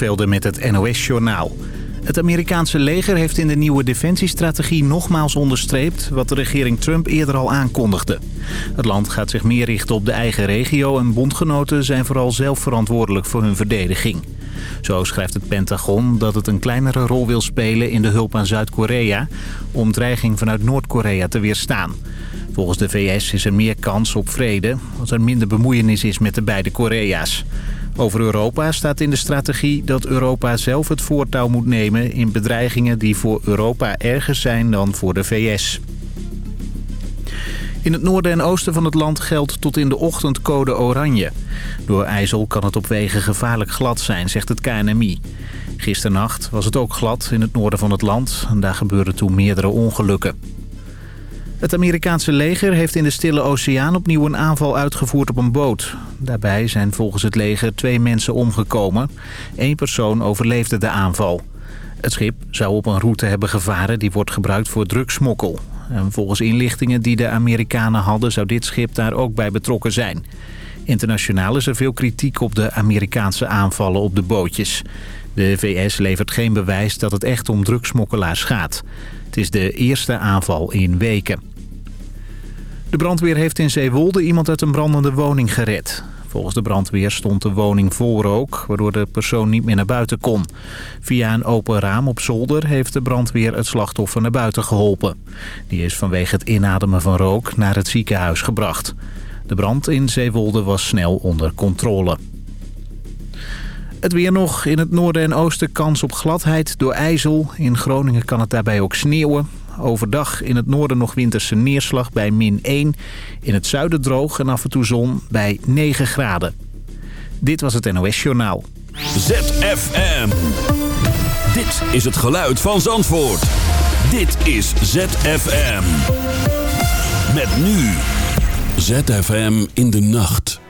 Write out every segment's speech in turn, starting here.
Velden met het NOS-journaal. Het Amerikaanse leger heeft in de nieuwe defensiestrategie nogmaals onderstreept... wat de regering Trump eerder al aankondigde. Het land gaat zich meer richten op de eigen regio... en bondgenoten zijn vooral zelf verantwoordelijk voor hun verdediging. Zo schrijft het Pentagon dat het een kleinere rol wil spelen in de hulp aan Zuid-Korea... om dreiging vanuit Noord-Korea te weerstaan. Volgens de VS is er meer kans op vrede... als er minder bemoeienis is met de beide Korea's. Over Europa staat in de strategie dat Europa zelf het voortouw moet nemen... in bedreigingen die voor Europa erger zijn dan voor de VS. In het noorden en oosten van het land geldt tot in de ochtend code oranje. Door ijzel kan het op wegen gevaarlijk glad zijn, zegt het KNMI. Gisternacht was het ook glad in het noorden van het land. En daar gebeurden toen meerdere ongelukken. Het Amerikaanse leger heeft in de Stille Oceaan opnieuw een aanval uitgevoerd op een boot. Daarbij zijn volgens het leger twee mensen omgekomen. Eén persoon overleefde de aanval. Het schip zou op een route hebben gevaren die wordt gebruikt voor drugsmokkel. En volgens inlichtingen die de Amerikanen hadden zou dit schip daar ook bij betrokken zijn. Internationaal is er veel kritiek op de Amerikaanse aanvallen op de bootjes. De VS levert geen bewijs dat het echt om drugsmokkelaars gaat. Het is de eerste aanval in weken. De brandweer heeft in Zeewolde iemand uit een brandende woning gered. Volgens de brandweer stond de woning vol rook, waardoor de persoon niet meer naar buiten kon. Via een open raam op zolder heeft de brandweer het slachtoffer naar buiten geholpen. Die is vanwege het inademen van rook naar het ziekenhuis gebracht. De brand in Zeewolde was snel onder controle. Het weer nog. In het noorden en oosten kans op gladheid door ijzel. In Groningen kan het daarbij ook sneeuwen. Overdag in het noorden nog winterse neerslag bij min 1. In het zuiden droog en af en toe zon bij 9 graden. Dit was het NOS Journaal. ZFM. Dit is het geluid van Zandvoort. Dit is ZFM. Met nu. ZFM in de nacht.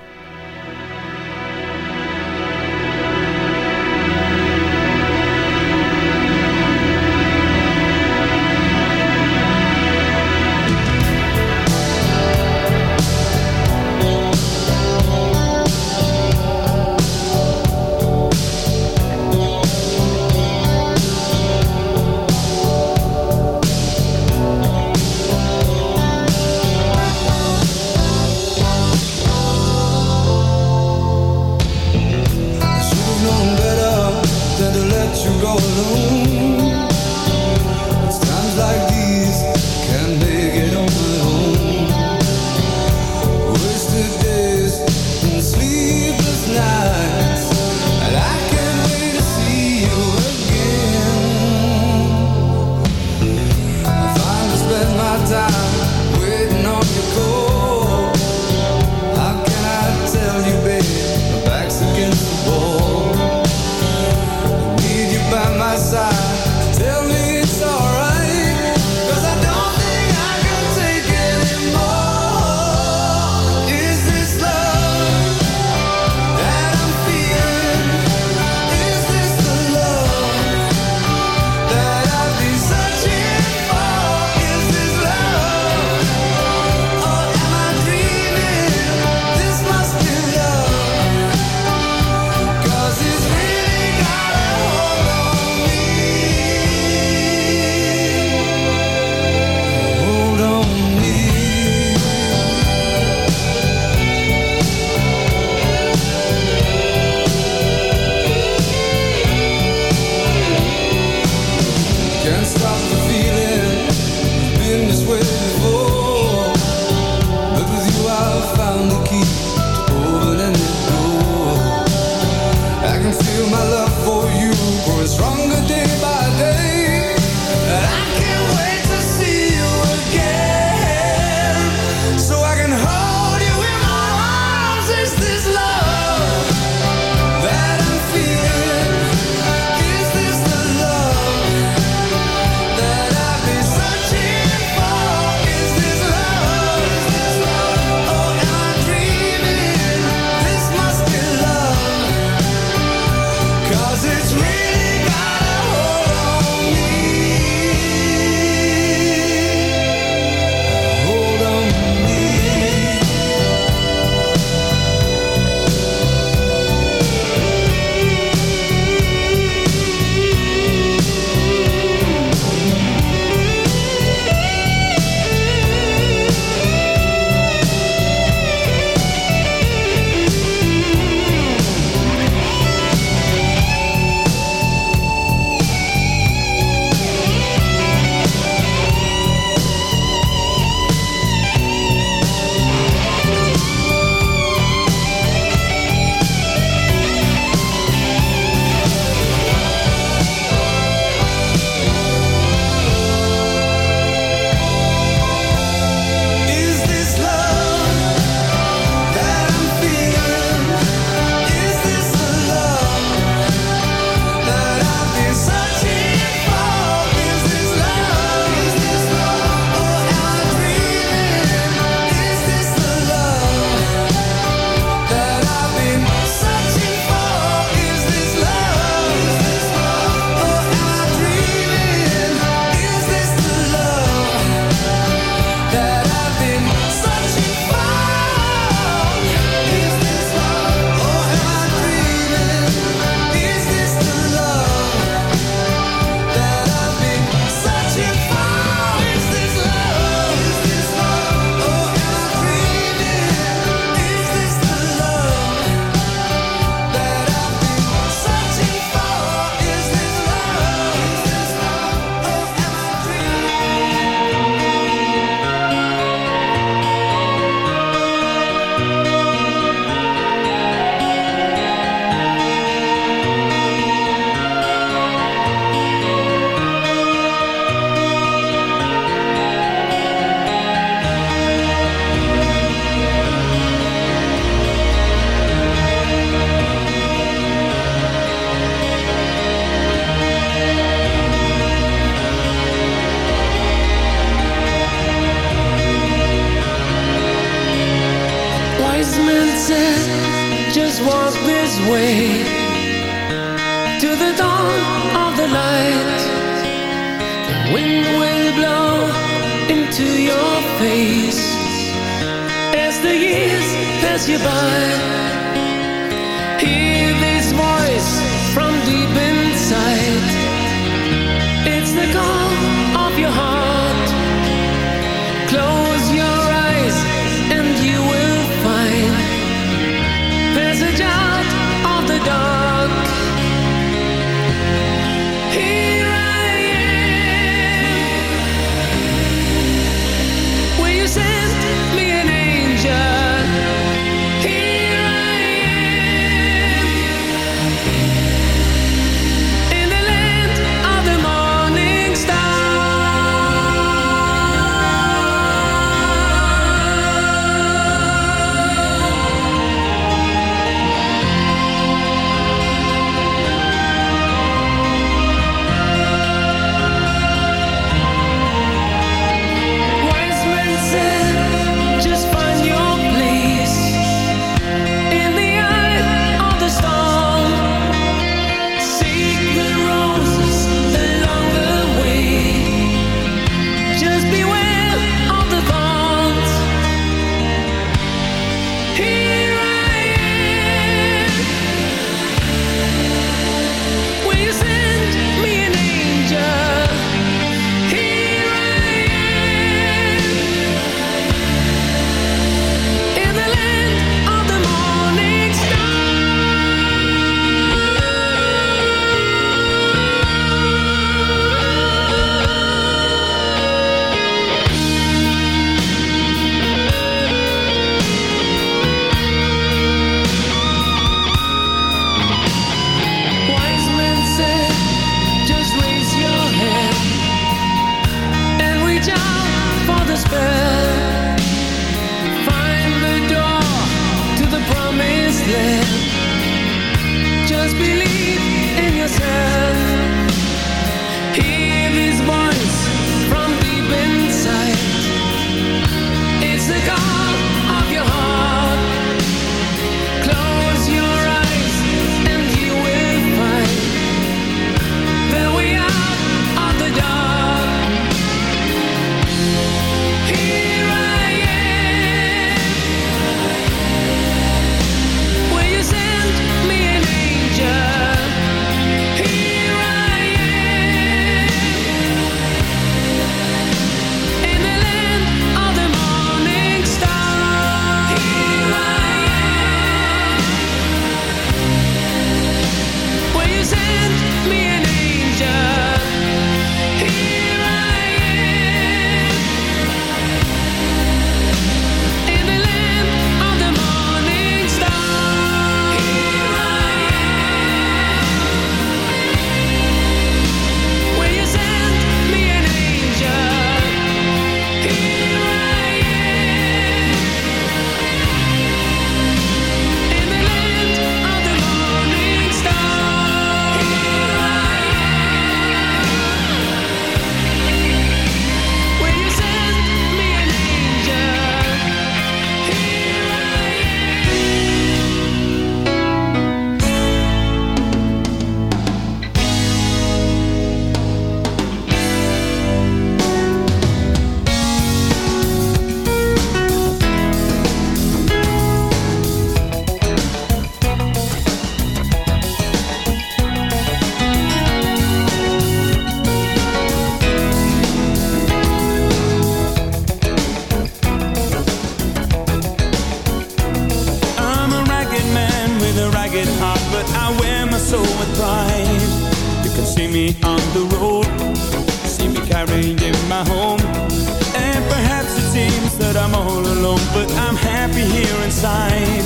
I'm all alone But I'm happy here inside.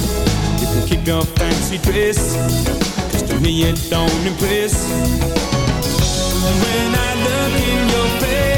You can keep your fancy dress Cause to me it don't impress. When I look in your face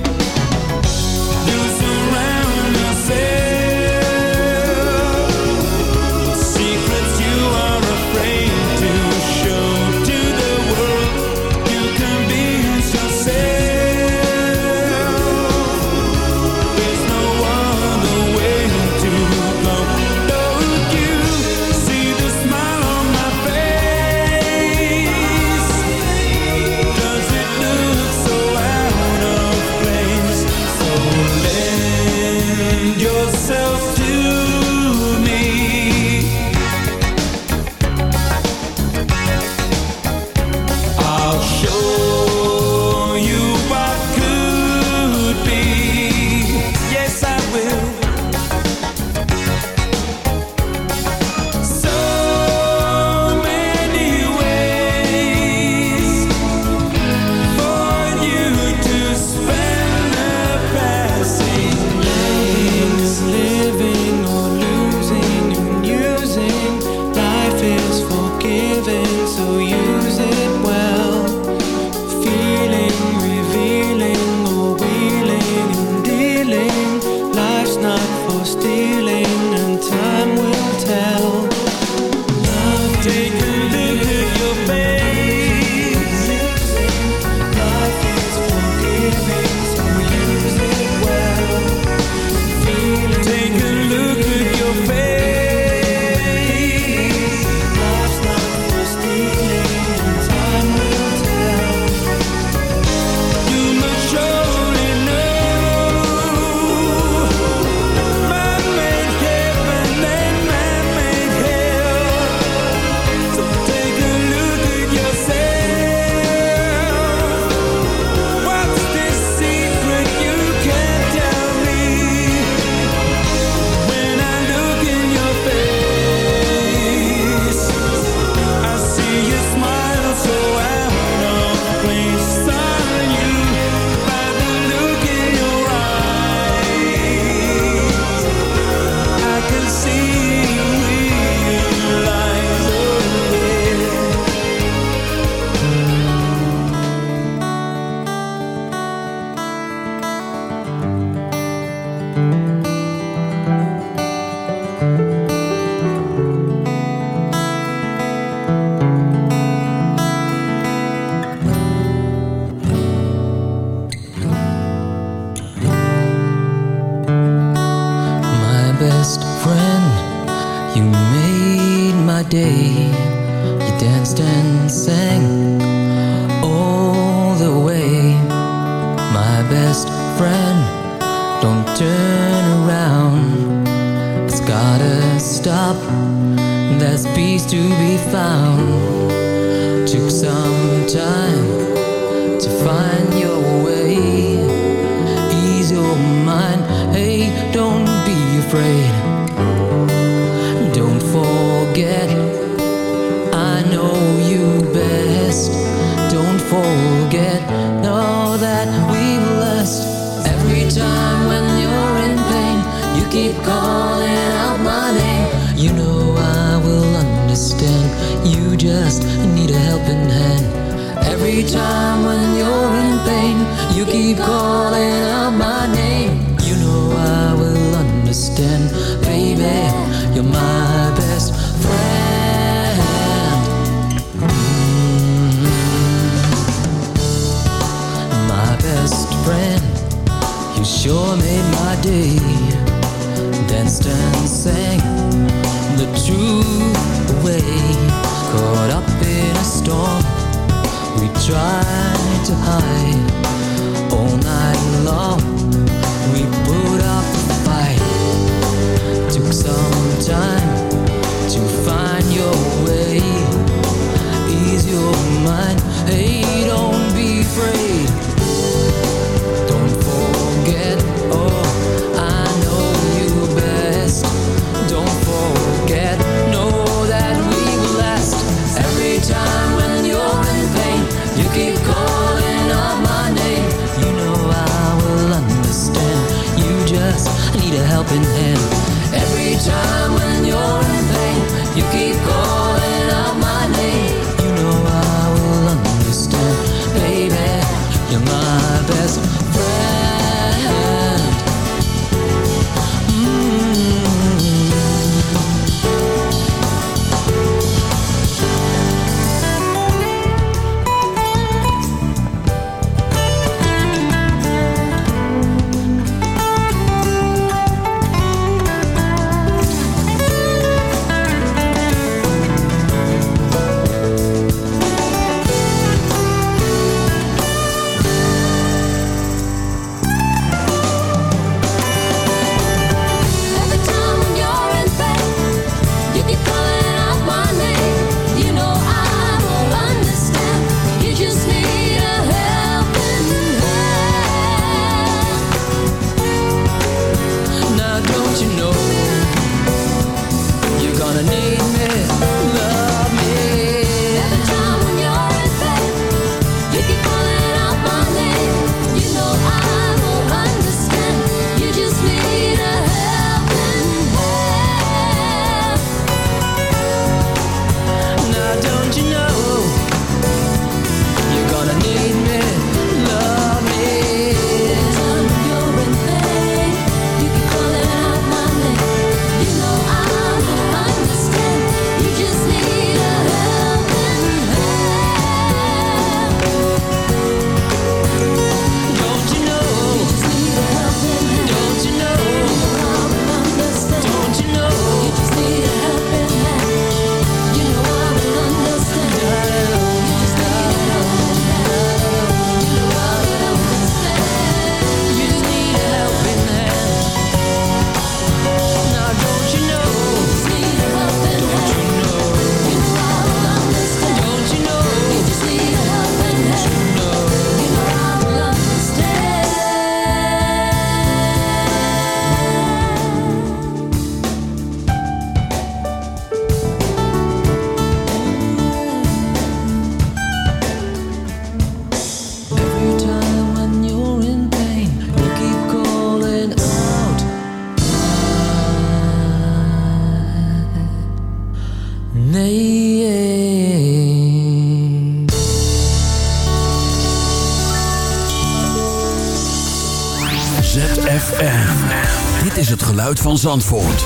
van Zandvoort.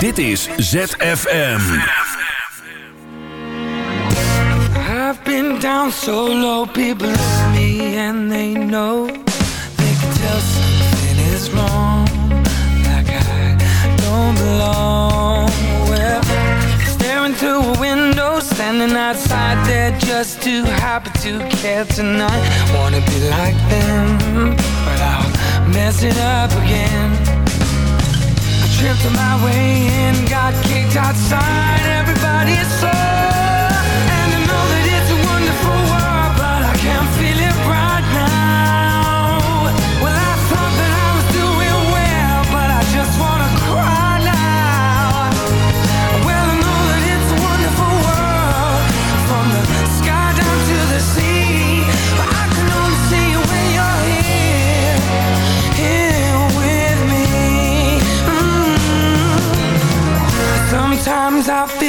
Dit is ZFM. I've been down so low, people look me and they know. They can tell something is wrong, like I don't belong. Well, staring through a window, standing outside there just too happy to care tonight. Wanna be like them, but I'll mess it up again. Tripped my way in, got kicked outside. Everybody so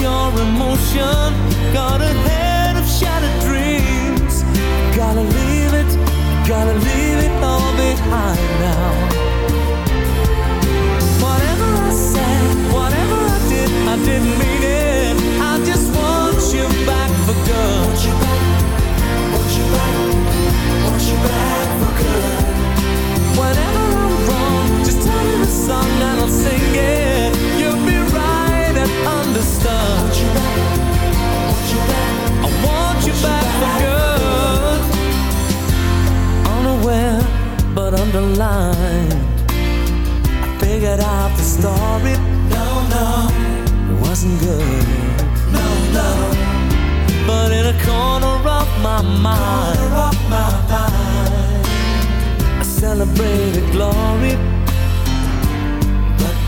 your emotion. Got a head of shattered dreams. Gotta leave it, gotta leave it all behind now. Whatever I said, whatever I did, I didn't mean it. I just want you back for good. Want you back, want you back, want you back for good. Whatever I'm wrong, just tell me the song and I'll sing it understand. I want you back for good. Unaware, but underlined. I figured out the story. No, no, it wasn't good. No, no. But in a corner of my mind, of my mind I celebrated glory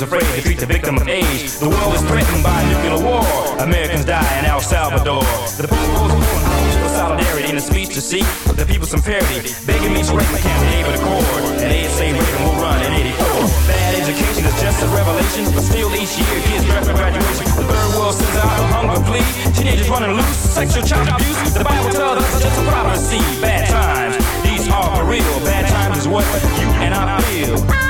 Americans afraid to treat the victim of age. The world is threatened by nuclear war. Americans die in El Salvador. The people's calls for solidarity in a speech to seek the people some parity. Begging me to write my campaign for the court. And they say Reagan will run in 84. Bad education is just a revelation, but still each year kids draft for graduation. The third world sends out a hunger plea. Teenagers running loose, sexual child abuse. The Bible tells us it's just a prophecy. Bad times, these are for real. Bad times is what you and I feel.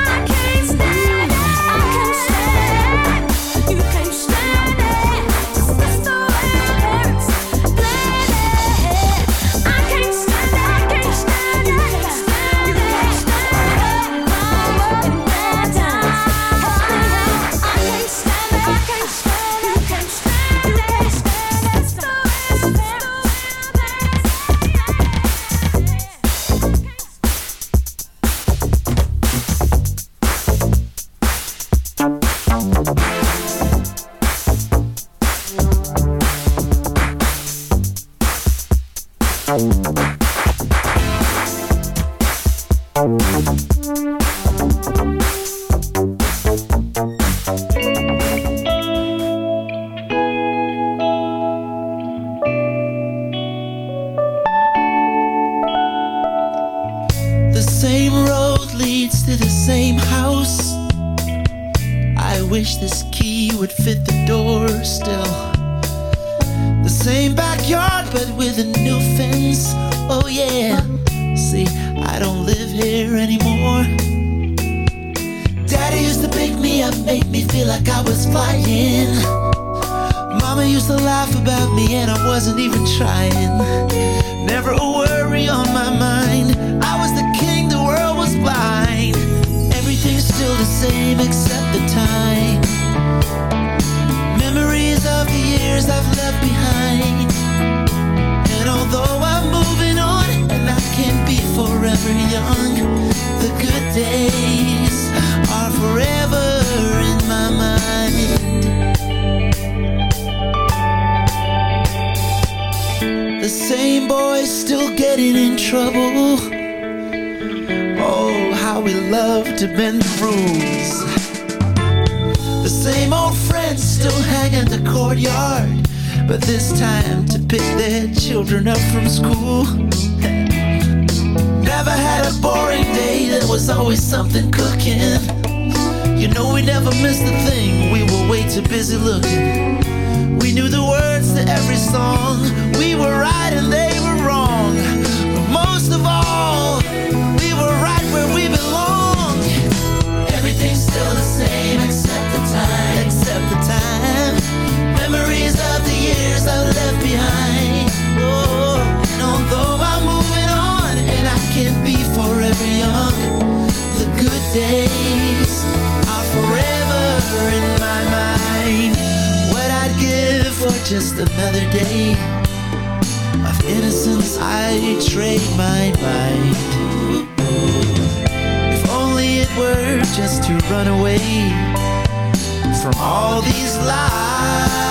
I've left behind. Oh, and although I'm moving on and I can't be forever young, the good days are forever in my mind. What I'd give for just another day of innocence, I trade my mind. If only it were just to run away from all these lies.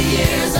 the years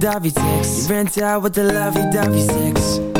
lovey-dovey rent out with the lovey-dovey sex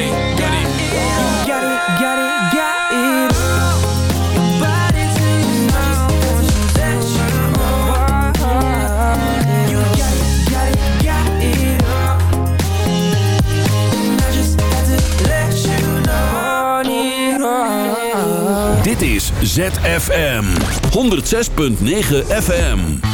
ZFM 106.9 FM.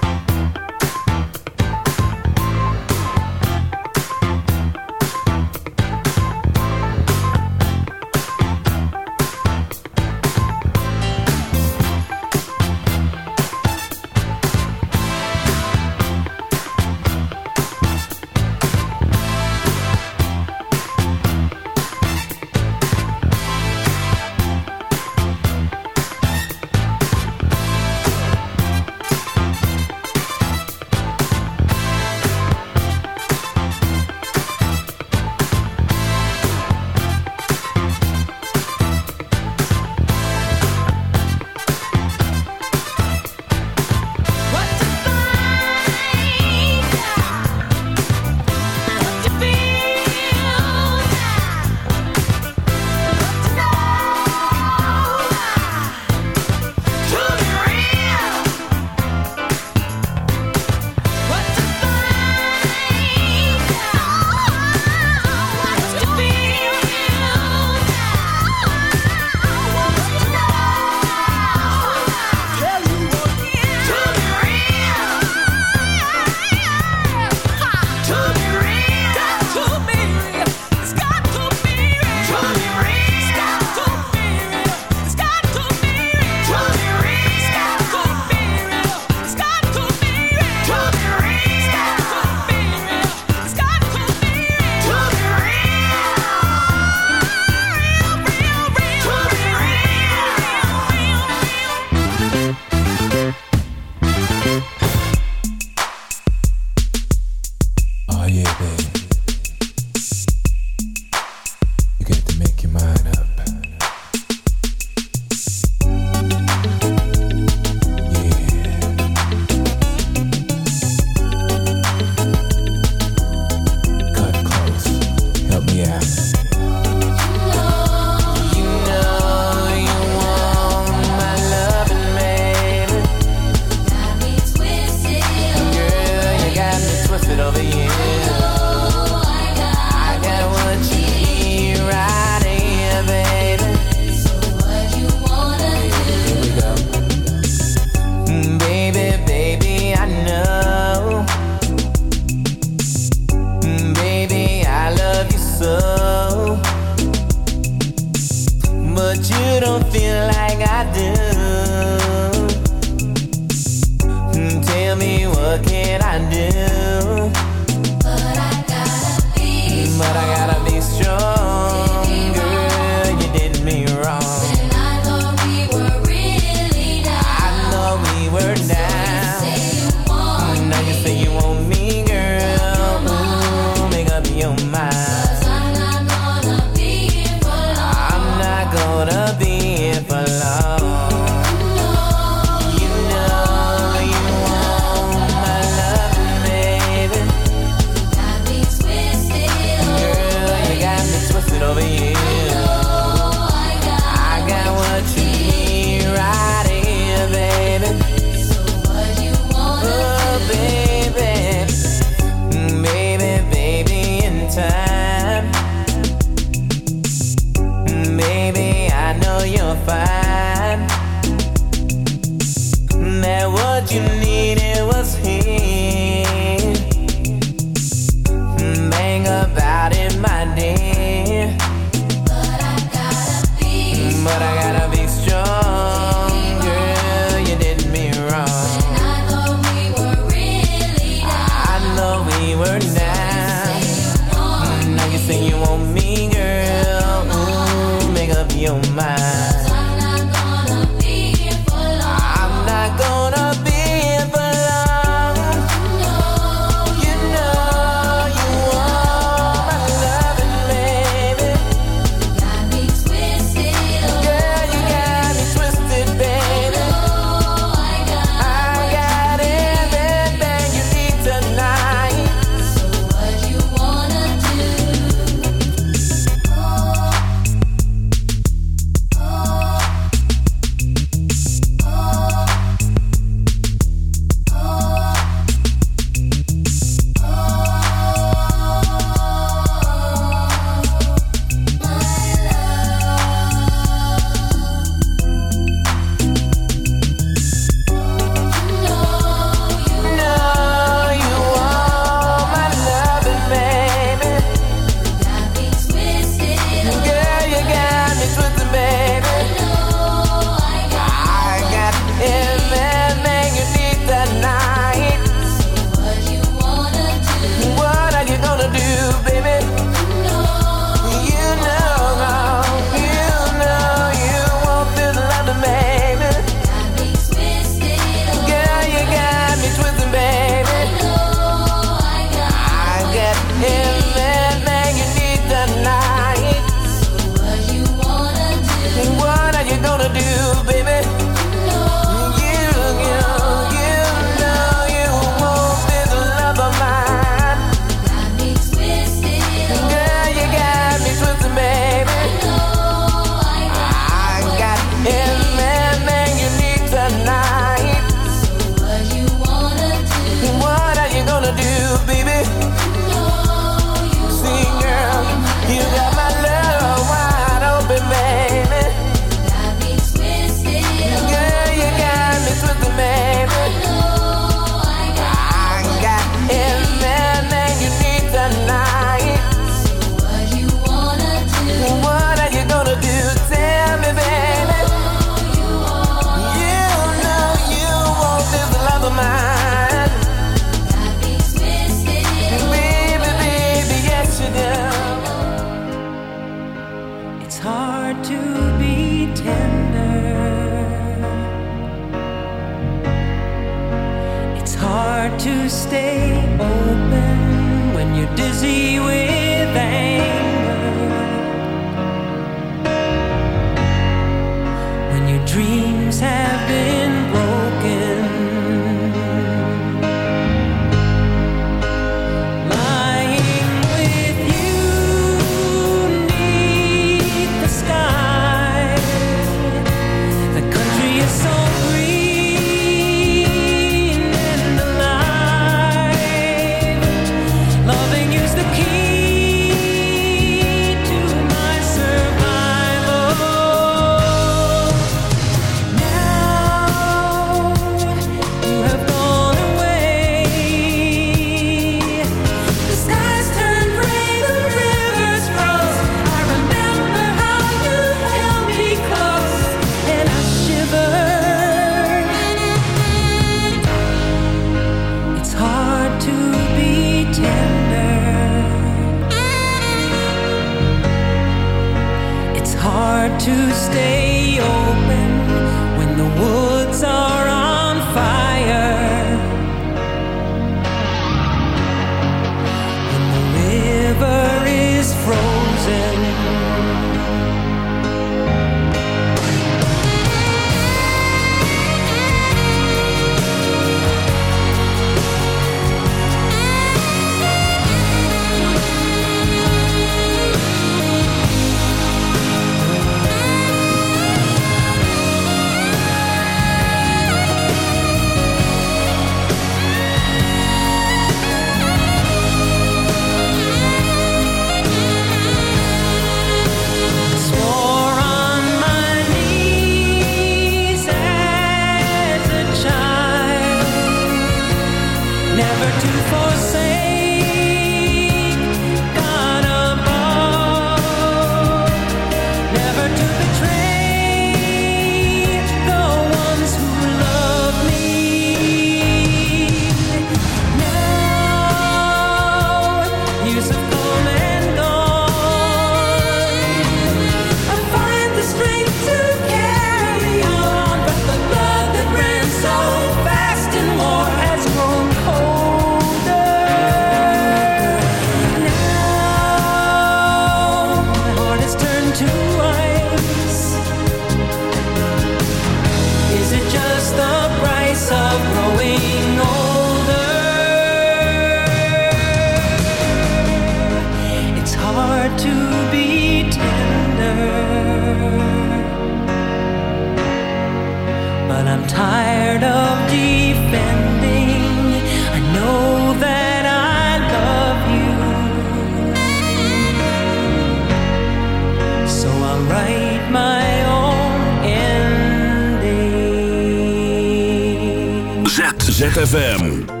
ZFM.